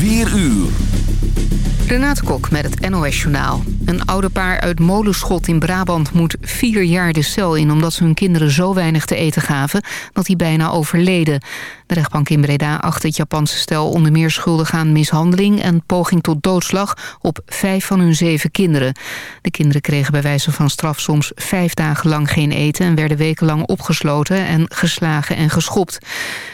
4 uur. Renate Kok met het NOS Journaal. Een oude paar uit Molenschot in Brabant moet vier jaar de cel in... omdat ze hun kinderen zo weinig te eten gaven dat die bijna overleden. De rechtbank in Breda acht het Japanse stel onder meer schuldig aan mishandeling... en poging tot doodslag op vijf van hun zeven kinderen. De kinderen kregen bij wijze van straf soms vijf dagen lang geen eten... en werden wekenlang opgesloten en geslagen en geschopt.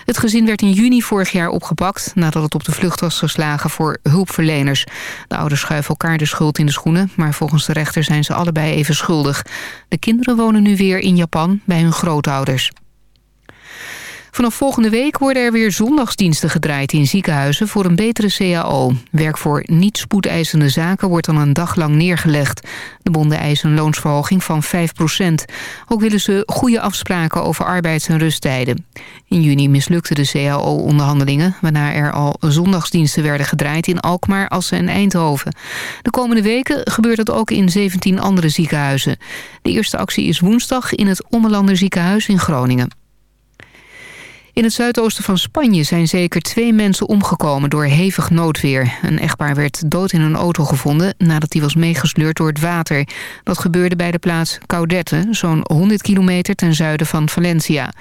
Het gezin werd in juni vorig jaar opgepakt... nadat het op de vlucht was geslagen voor hulpverleners. De ouders schuiven elkaar de schuld in de schoenen... maar volgens de rechter zijn ze allebei even schuldig. De kinderen wonen nu weer in Japan bij hun grootouders. Vanaf volgende week worden er weer zondagsdiensten gedraaid in ziekenhuizen voor een betere CAO. Werk voor niet spoedeisende zaken wordt dan een dag lang neergelegd. De bonden eisen een loonsverhoging van 5% Ook willen ze goede afspraken over arbeids- en rusttijden. In juni mislukten de CAO-onderhandelingen... waarna er al zondagsdiensten werden gedraaid in Alkmaar, Assen en Eindhoven. De komende weken gebeurt dat ook in 17 andere ziekenhuizen. De eerste actie is woensdag in het Ommelander ziekenhuis in Groningen. In het zuidoosten van Spanje zijn zeker twee mensen omgekomen door hevig noodweer. Een echtpaar werd dood in een auto gevonden nadat hij was meegesleurd door het water. Dat gebeurde bij de plaats Caudete, zo'n 100 kilometer ten zuiden van Valencia.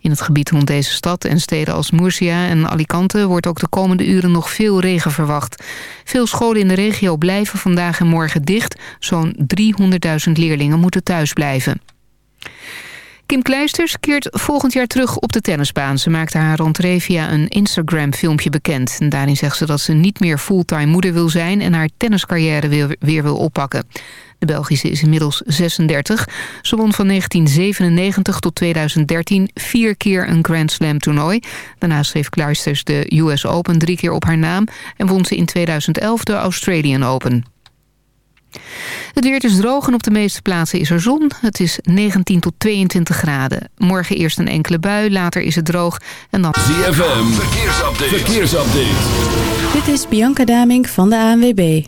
In het gebied rond deze stad en steden als Murcia en Alicante wordt ook de komende uren nog veel regen verwacht. Veel scholen in de regio blijven vandaag en morgen dicht. Zo'n 300.000 leerlingen moeten thuis blijven. Kim Kleisters keert volgend jaar terug op de tennisbaan. Ze maakte haar rentree via een Instagram-filmpje bekend. En daarin zegt ze dat ze niet meer fulltime moeder wil zijn... en haar tenniscarrière weer, weer wil oppakken. De Belgische is inmiddels 36. Ze won van 1997 tot 2013 vier keer een Grand Slam toernooi. Daarnaast heeft Kleisters de US Open drie keer op haar naam... en won ze in 2011 de Australian Open. Het weer is droog en op de meeste plaatsen is er zon. Het is 19 tot 22 graden. Morgen eerst een enkele bui, later is het droog en dan... ZFM, verkeersupdate. verkeersupdate. Dit is Bianca Damink van de ANWB.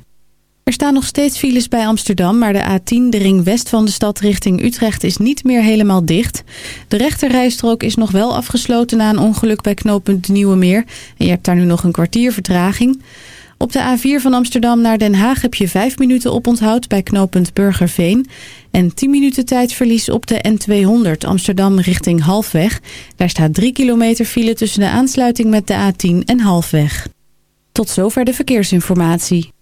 Er staan nog steeds files bij Amsterdam, maar de A10, de ring west van de stad richting Utrecht, is niet meer helemaal dicht. De rechterrijstrook is nog wel afgesloten na een ongeluk bij knooppunt Nieuwe Meer. En je hebt daar nu nog een kwartier vertraging. Op de A4 van Amsterdam naar Den Haag heb je 5 minuten oponthoud bij knooppunt Burgerveen. En 10 minuten tijdverlies op de N200 Amsterdam richting Halfweg. Daar staat 3 kilometer file tussen de aansluiting met de A10 en Halfweg. Tot zover de verkeersinformatie.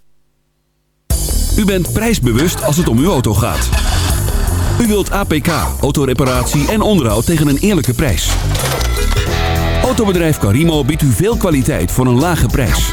U bent prijsbewust als het om uw auto gaat. U wilt APK, autoreparatie en onderhoud tegen een eerlijke prijs. Autobedrijf Carimo biedt u veel kwaliteit voor een lage prijs.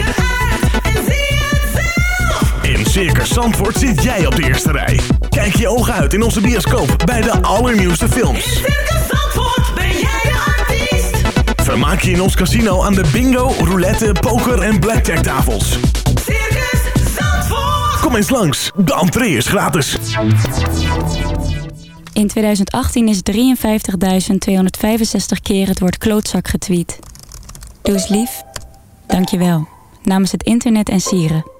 Circus Zandvoort zit jij op de eerste rij. Kijk je ogen uit in onze bioscoop bij de allernieuwste In films. Circus Zandvoort ben jij de artiest. Vermaak je in ons casino aan de bingo, roulette, poker en blackjack tafels. Circus Zandvoort. Kom eens langs, de entree is gratis. In 2018 is 53.265 keer het woord klootzak getweet. Doe eens lief. Dank je wel. Namens het internet en sieren.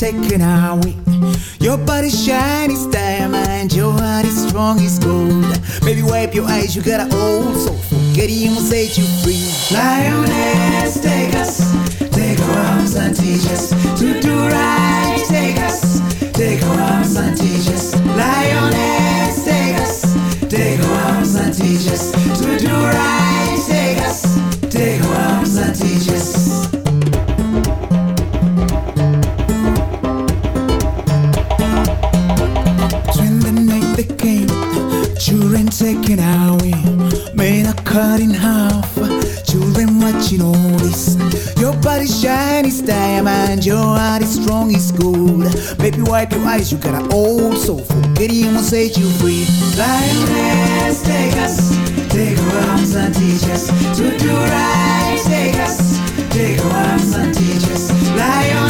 taking our week. and your heart is strong, it's cold. Baby, wipe your eyes, you got an old soul. Forget him will set you free. Lioness, take us, take our arms and teach us to do right. Take us, take our arms and teach us. Lioness.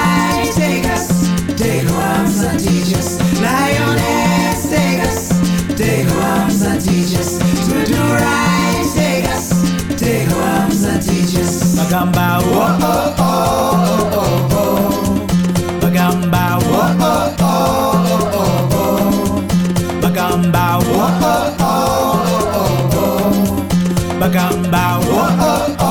bagamba wo oh oh oh oh. Bagamba oh oh oh oh. Bagamba oh oh oh oh. Bagamba oh oh. oh.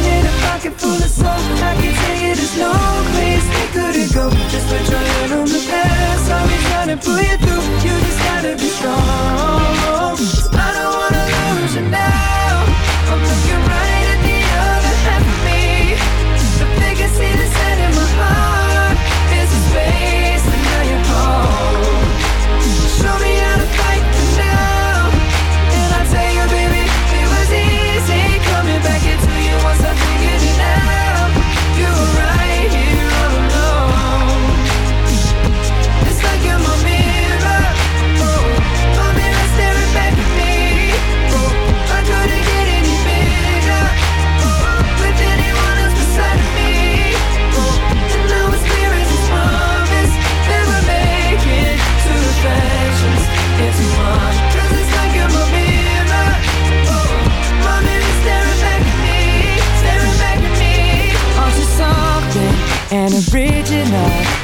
pocket full of soap. I can tell you there's no place they couldn't go. Just put your hand on the past. I'll be trying to pull you through. You just gotta be strong. I don't wanna lose you now. I'm looking right at the other half of me. The biggest thing.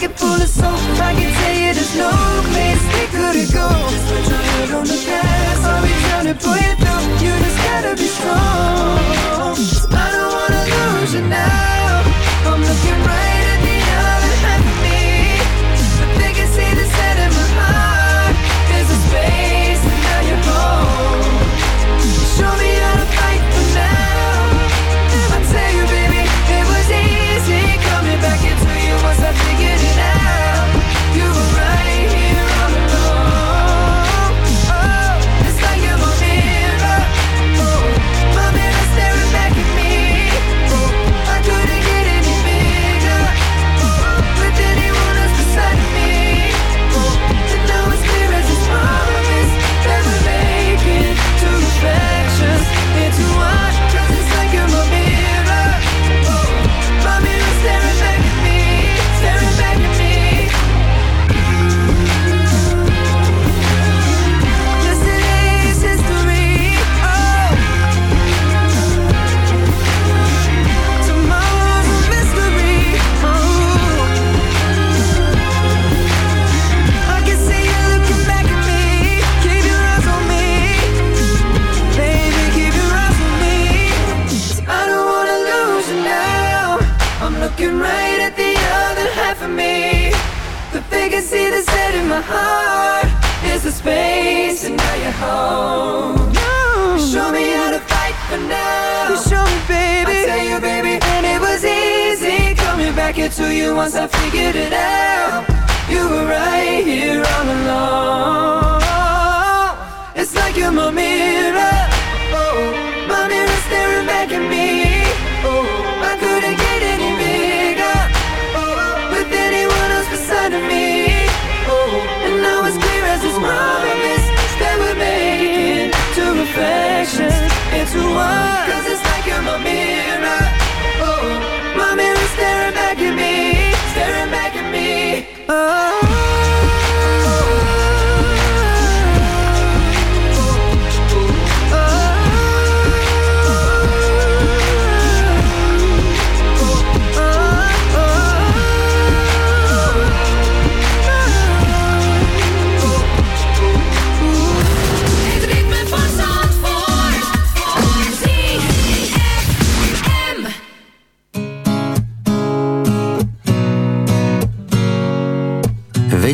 pocket full of soap I can tell you there's no place we couldn't go Just put your head on the gas I'll be trying to pull you through You just gotta be strong I don't wanna lose you now. I'm looking right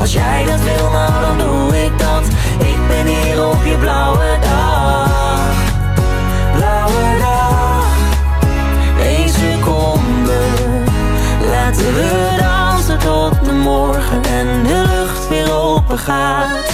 als jij dat wil, nou dan doe ik dat. Ik ben hier op je blauwe dag. Blauwe dag. Deze seconde. Laten we dansen tot de morgen en de lucht weer open gaat.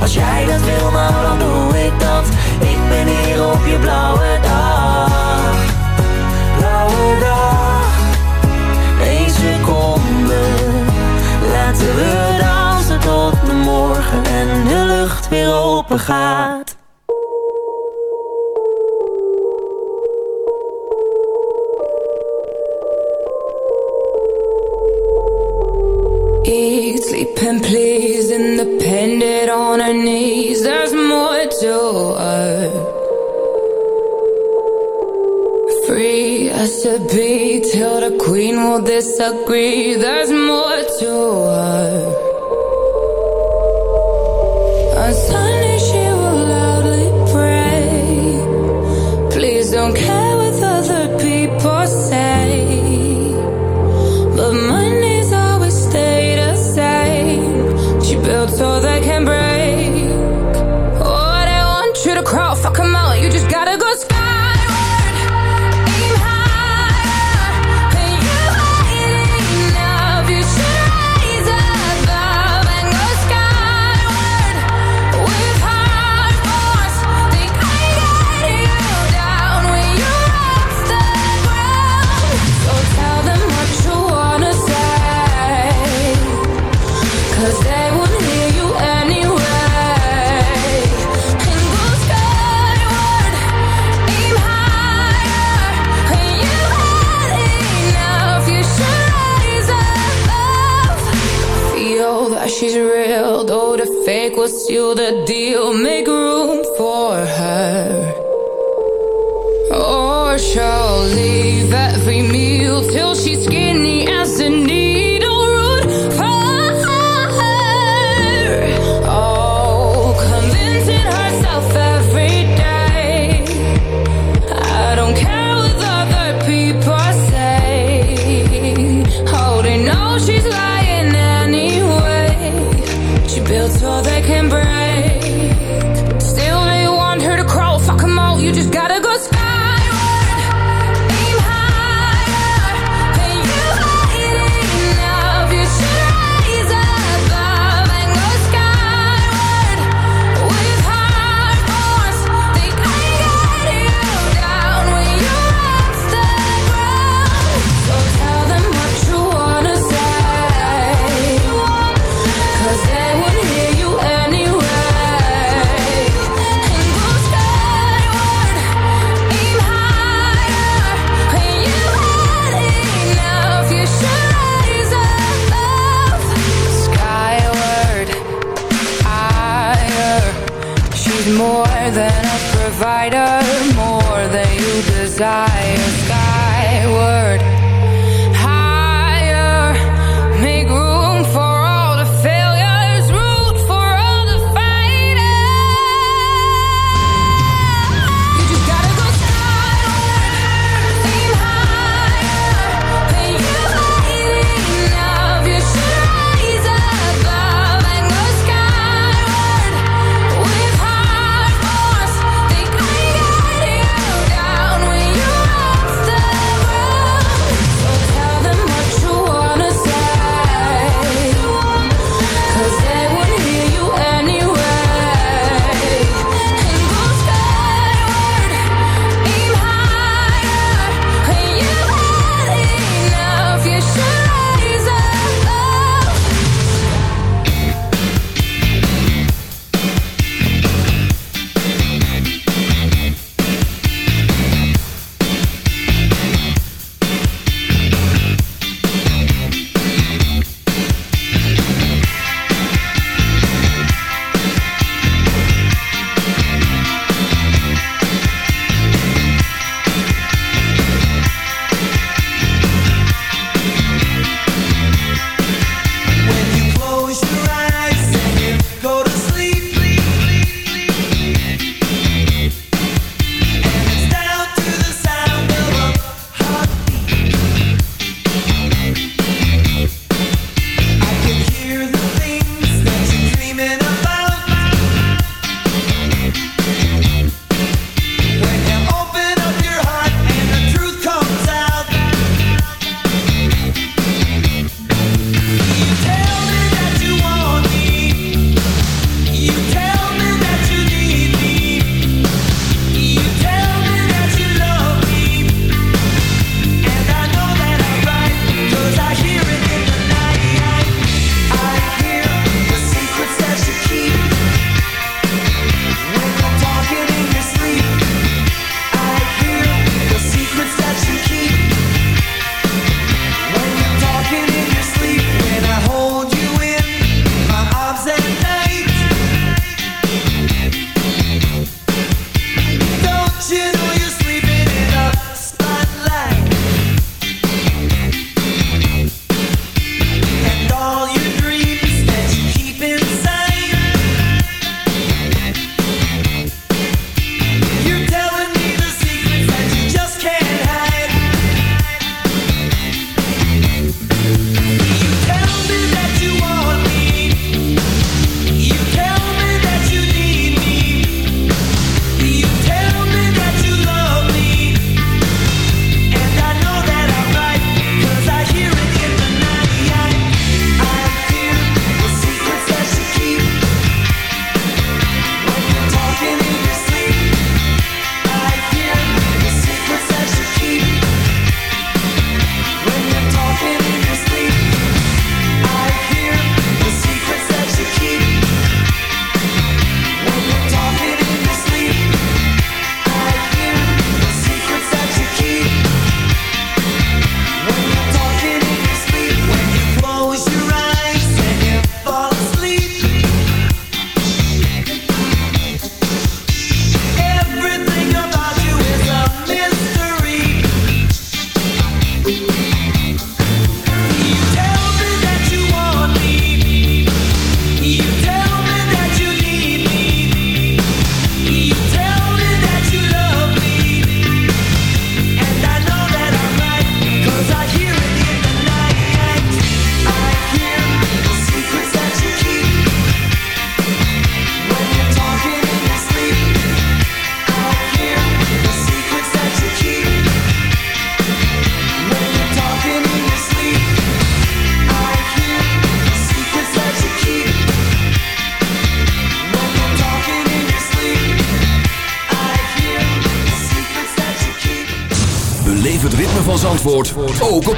Als jij dat wil, maar dan doe ik dat. Ik ben hier op je blauwe dag. Blauwe dag. Eén seconde. Laten we dansen tot de morgen En de lucht weer open gaat. Ik sleep and there's more to us. Free as to be till the queen will disagree. There's more to us.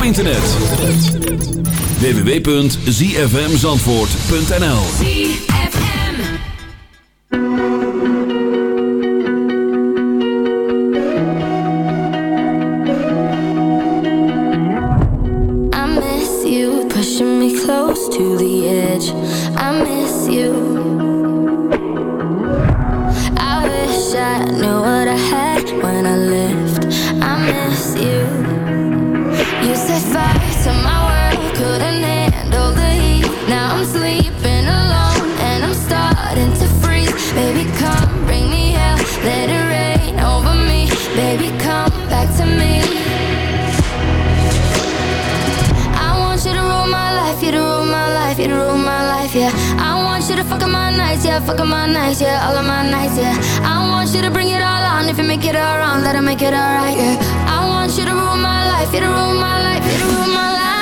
op internet. www.zfmzandvoort.nl I miss you, pushing me close to the edge. I miss you. Let it rain over me, baby, come back to me. I want you to rule my life, you to rule my life, you to rule my life, yeah. I want you to my nights, yeah, my nights, yeah, all of my nights, yeah. I want you to bring it all on, if you make it all wrong, let it make it alright, yeah. I want you to rule my life, you to rule my life, you to rule my life.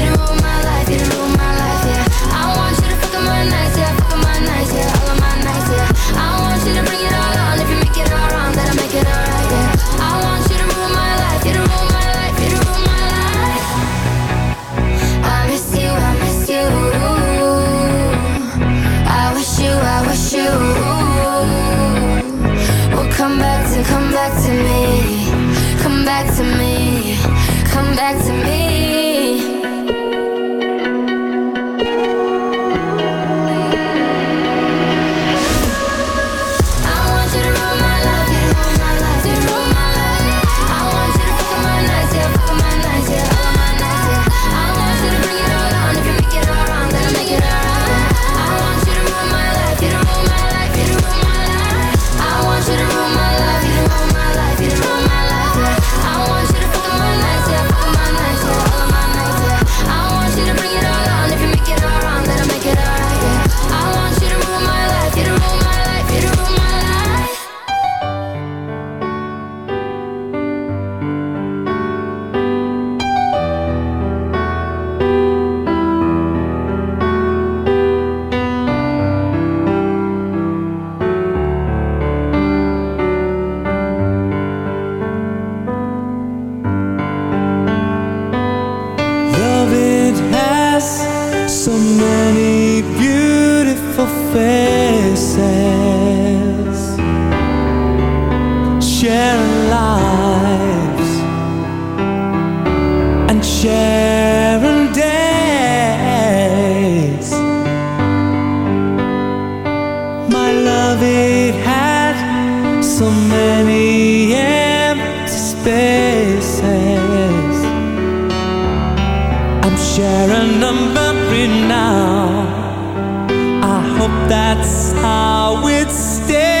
I'm sharing a memory now. I hope that's how it stays.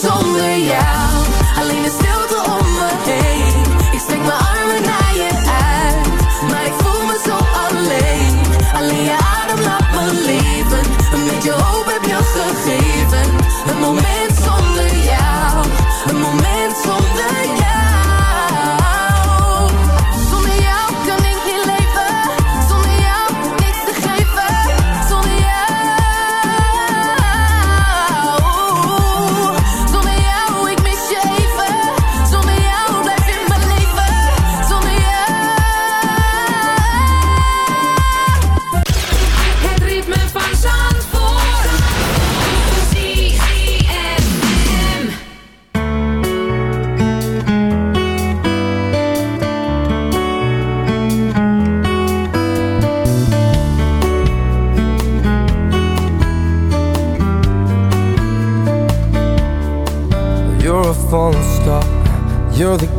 zonder jou.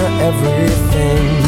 everything.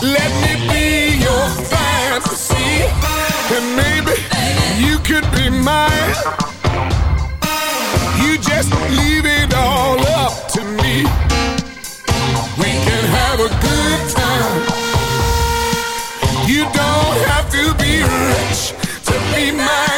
Let me be your fantasy, and maybe you could be mine. You just leave it all up to me. We can have a good time. You don't have to be rich to be mine.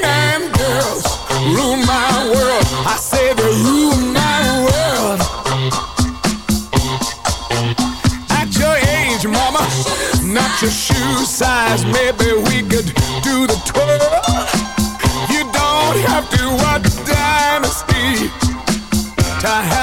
girls rule my world. I say they rule my world. At your age, mama, not your shoe size. Maybe we could do the tour. You don't have to Dynasty to have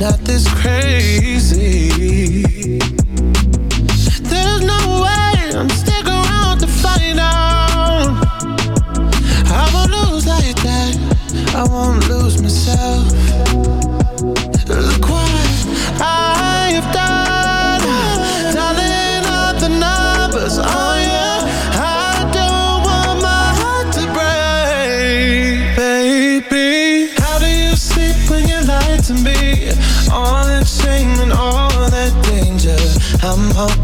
not this crazy.